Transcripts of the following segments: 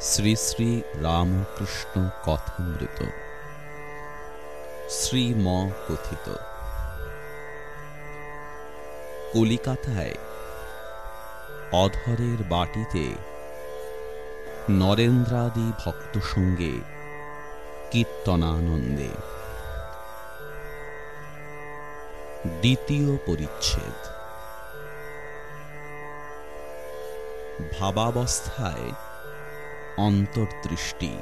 শ্রী শ্রী রামকৃষ্ণ কথামৃত। শ্রীম কথিত কলিকাতায় অধরের বাটিতে নরেন্দ্রাদি ভক্ত সঙ্গে কীর্তনানন্দে। দ্বিতীয় পরিচ্ছেদ। ভাবাবস্থায় অন্তর্দৃষ্টি।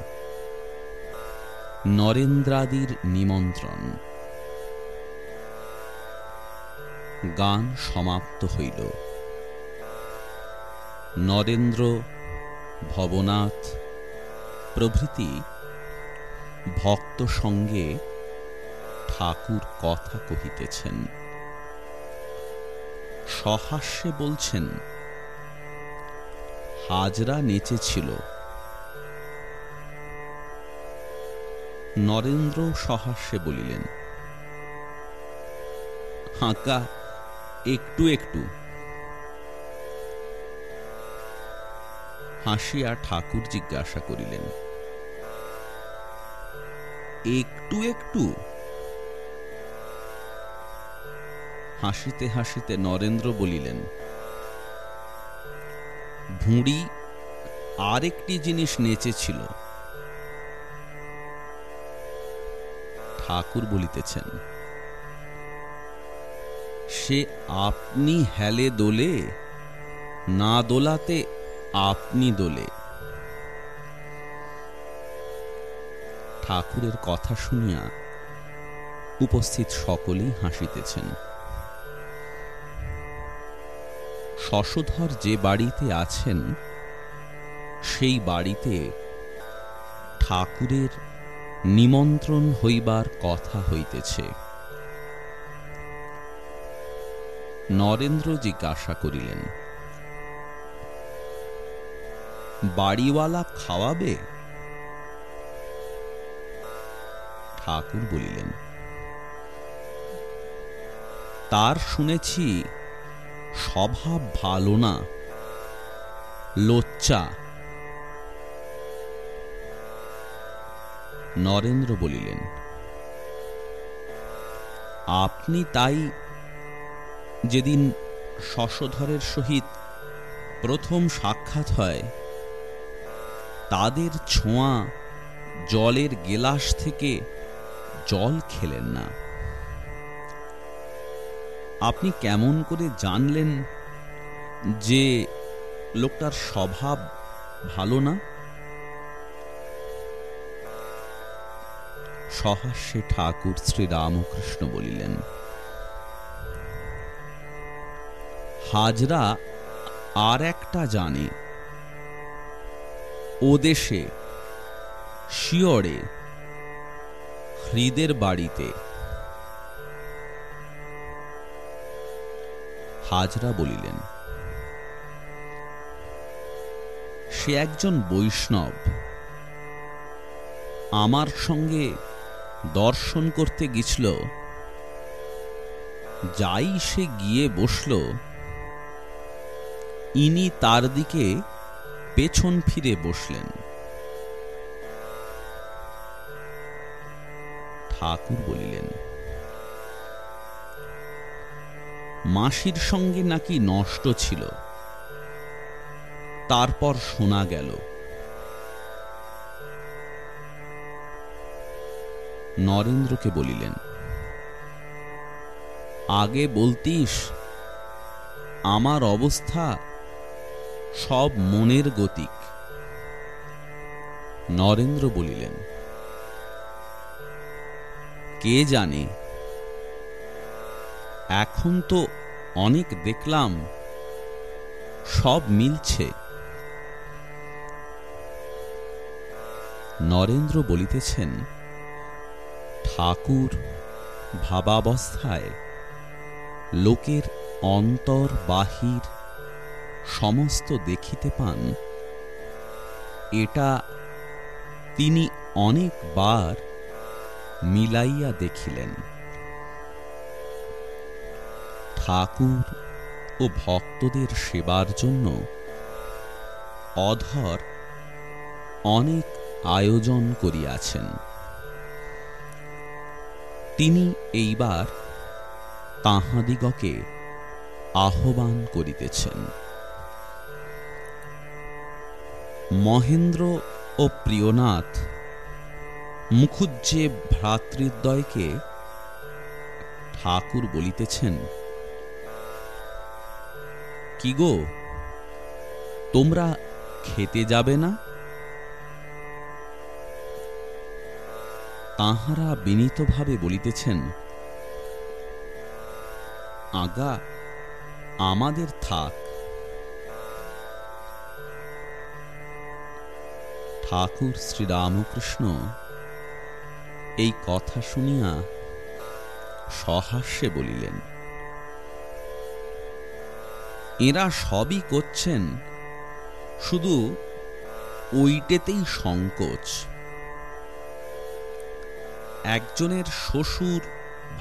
নরেন্দ্রাদির নিমন্ত্রণ। গান সমাপ্ত হইল। নরেন্দ্র ভবনাথ প্রভৃতি ভক্ত সঙ্গে ঠাকুর কথা কহিতেছেন। সহাস্যে বলছেন, হাজরা নেচেছিল। নরেন্দ্র সহাস্যে বলিলেন, হাঁকা, একটু একটু। হাসিয়া ঠাকুর জিজ্ঞাসা করিলেন, একটু একটু? হাসিতে হাসিতে নরেন্দ্র বলিলেন, ভুঁড়ি আর একটি জিনিস নেচেছিল। ঠাকুর বলিতেছেন, সে আপনি হেলে দোলে, না দোলাতে আপনি দোলে। ঠাকুরের কথা শুনিয়া উপস্থিত সকলেই হাসিতেছেন। শশধর যে বাড়িতে আছেন, সেই বাড়িতে ঠাকুরের নিমন্ত্রণ হইবার কথা হইতেছে। নরেন্দ্র জিজ্ঞাসা করিলেন, বাড়িওয়ালা খাওয়াবে? ঠাকুর বলিলেন, তার শুনেছি স্বভাব ভালো না লোচ্চা নরেন্দ্র বলিলেন, আপনি তাই যেদিন শশধরের সহিত প্রথম সাক্ষাৎ হয়, তাদের ছোঁয়া জলের গেলাস থেকে জল খেলেন না। আপনি কেমন করে জানলেন যে লোকটার স্বভাব ভালো না? সহাস্যে ঠাকুর শ্রী রামকৃষ্ণ বলিলেন, হাজরা আর একটা জানে ও দেশে শিয়রে, হৃদের বাড়িতে। হাজরা বলিলেন, সে একজন বৈষ্ণব, আমার সঙ্গে দর্শন করতে গেছিল যাই সে গিয়ে বসল। ইনি তার দিকে পেছন ফিরে বসলেন। ঠাকুর বলিলেন, মাসির সঙ্গে নাকি নষ্ট ছিল। তারপর শোনা গেল নরেন্দ্রকে বলিলেন, আগে বলতিস, আমার অবস্থা সব মনের গতিক। নরেন্দ্র বলিলেন, কে জানে? এখন তো অনেক দেখলাম, সব মিলছে। নরেন্দ্র বলিতেছেন ঠাকুর ভাবাবস্থায় লোকের অন্তর বাহির সমস্ত দেখিতে পান। এটা তিনি অনেকবার মিলাইয়া দেখিলেন। ঠাকুর ও ভক্তদের সেবার জন্য অধর অনেক আয়োজন করিয়াছেন। তিনি এইবার তাহাদিগকে আহ্বান করিতেছেন। মহেন্দ্র ও প্রিয়নাথ মুখুজ্জে ভ্রাতৃদ্বয়কে ঠাকুর বলিতেছেন কি গো তোমরা খেতে যাবে না? তাহারা বিনীতভাবে বলিতেছেন, আগা, আমাদের থাক। ঠাকুর শ্রীরামকৃষ্ণ এই কথা শুনিয়া সহাস্যে বলিলেন, এরা সবই করছেন, শুধু ওইটেতেই সংকোচ। একজনের শ্বশুর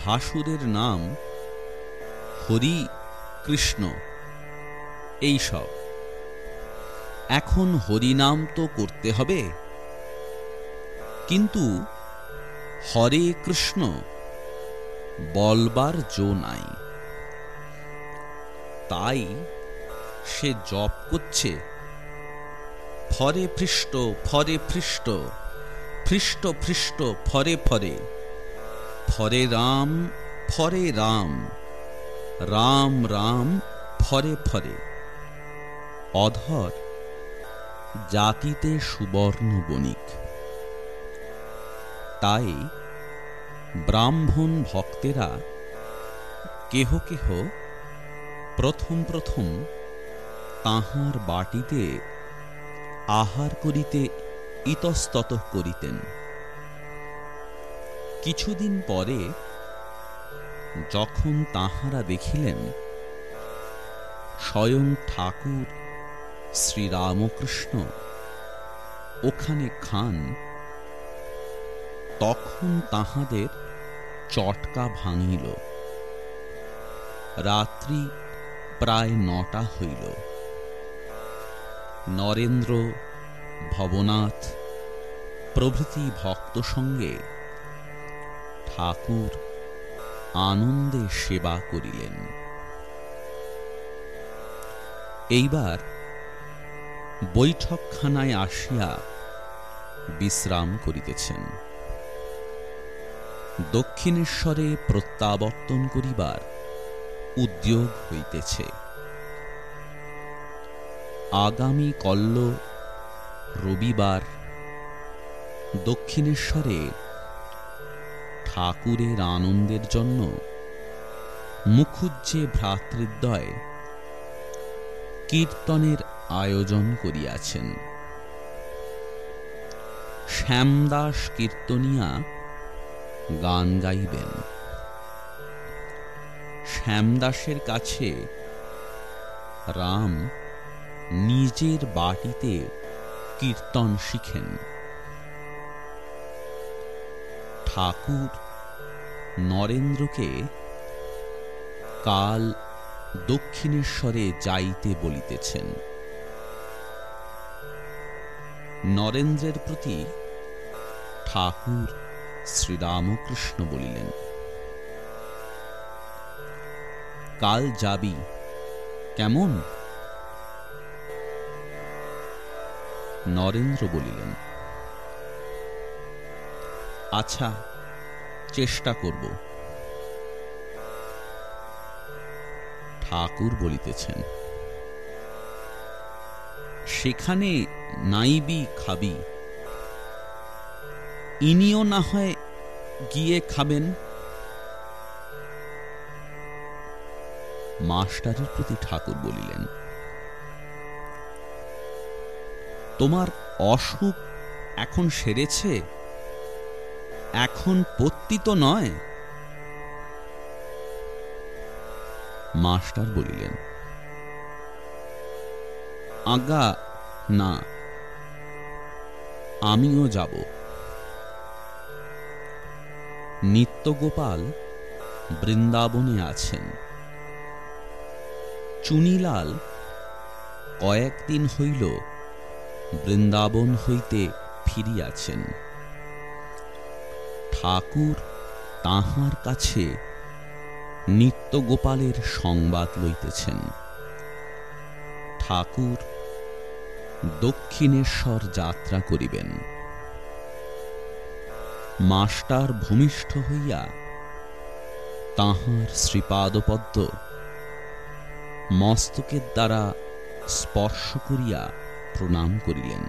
ভাসুরের নাম হরি কৃষ্ণ। এইসব এখন হরিনাম তো করতে হবে। কিন্তু হরে কৃষ্ণ বলবার জো নাই। তাই সে জপ করছে। ফরে পৃষ্ঠ, ফরে পৃষ্ট পৃষ্ট পৃষ্ট ফরে ফরে। ফরে রাম ফরে রাম। রাম রাম, ফরে ফরে। অধর, জাতিতে সুবর্ণ বণিক। তাই ব্রাহ্মণ ভক্তেরা কেহ কেহ প্রথম প্রথম তাহার বাটিতে আহার করিতে ইতস্তত করিতেন। কিছুদিন পরে যখন তাহারা দেখিলেন, স্বয়ং ঠাকুর শ্রীরামকৃষ্ণ ওখানে খান, তখন তাহাদের চটকা ভাঙিল। রাত্রি প্রায় নটা হইল। নরেন্দ্র ভবনাথ প্রভৃতি ভক্ত সঙ্গে ঠাকুর আনন্দে সেবা করিলেন। এইবার বৈঠকখানায় আসিয়া বিশ্রাম করিতেছেন। দক্ষিণেশ্বরে প্রত্যাবর্তন করিবার উদ্যোগ হইতেছে। আগামী কল্ল রবিবার দক্ষিণেশ্বরে ঠাকুরের আনন্দের জন্য মুখুজ্জে ভ্রাতৃদ্বয় কীর্তনের আয়োজন করিয়াছেন। শ্যামদাস কীর্তনিয়া গান গাইবেন। শ্যামদাসের কাছে রাম নিজের বাটিতে কীর্তন শিখেন। ঠাকুর নরেন্দ্রকে কাল দক্ষিণেশ্বরে যাইতে বলিতেছেন। নরেন্দ্রের প্রতি ঠাকুর শ্রীরামকৃষ্ণ বলিলেন, কাল যাবি? কেমন? নরেন্দ্র বলিলেন আচ্ছা চেষ্টা করব। ঠাকুর বলিতেছেন, সেখানে নাইবি খাবি। ইনিও না হয় গিয়ে খাবেন। মাস্টারের প্রতি ঠাকুর বলিলেন, তোমার অসুখ এখন সেরেছে? এখন পত্তি নয়? মাস্টার বলিলেন আজ্ঞা না, আমিও যাব। নিত্যগোপাল বৃন্দাবনে আছেন। চুনিলাল কয়েকদিন হইল বৃন্দাবন হইতে ফিরিয়াছেন। ঠাকুর তাহার কাছে নিত্যগোপালের সংবাদ লইতেছেন। ঠাকুর দক্ষিণেশ্বর যাত্রা করিবেন। মাস্টার ভূমিষ্ঠ হইয়া তাহার শ্রীপাদপদ্ম মস্তকের দ্বারা স্পর্শ করিয়া প্রণাম করিলেন।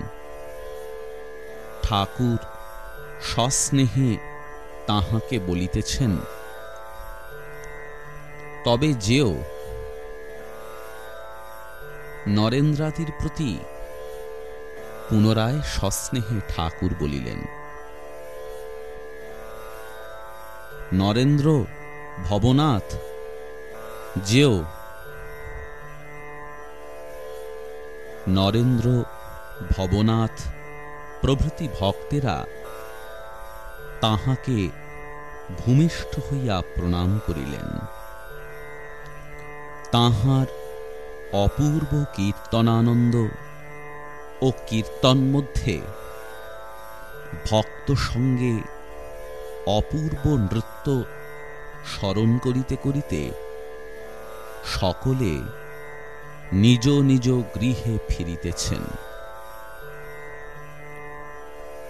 ঠাকুর সস্নেহে তাহাকে বলিতেছেন, তবে যেও, নরেন্দ্রাদির প্রতি পুনরায় সস্নেহে ঠাকুর বলিলেন। নরেন্দ্র, ভবনাথ, যেও। নরেন্দ্র, ভবনাথ প্রভৃতি ভক্তেরা তাহাকে ভূমিষ্ঠ হইয়া প্রণাম করিলেন। তাহার অপূর্ব কীর্তনানন্দ ও কীর্তন মধ্যে ভক্ত সঙ্গে অপূর্ব নৃত্য স্মরণ করিতে করিতে সকলে নিজ নিজ গৃহে ফিরিতেছেন।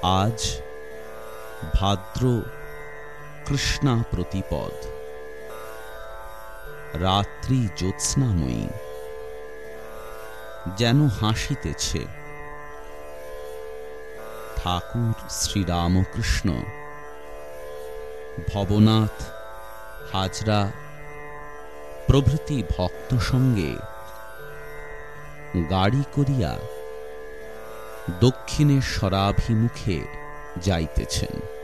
আজ ভাদ্র কৃষ্ণা প্রতিপদ। রাত্রি জ্যোৎস্নাময়ী, যেন হাসিতেছে। ঠাকুর শ্রীরামকৃষ্ণ, ভবনাথ হাজরা, প্রভৃতি ভক্ত সঙ্গে গাড়ি করিয়া দক্ষিণেশ্বরাভিমুখে যাইতেছেন।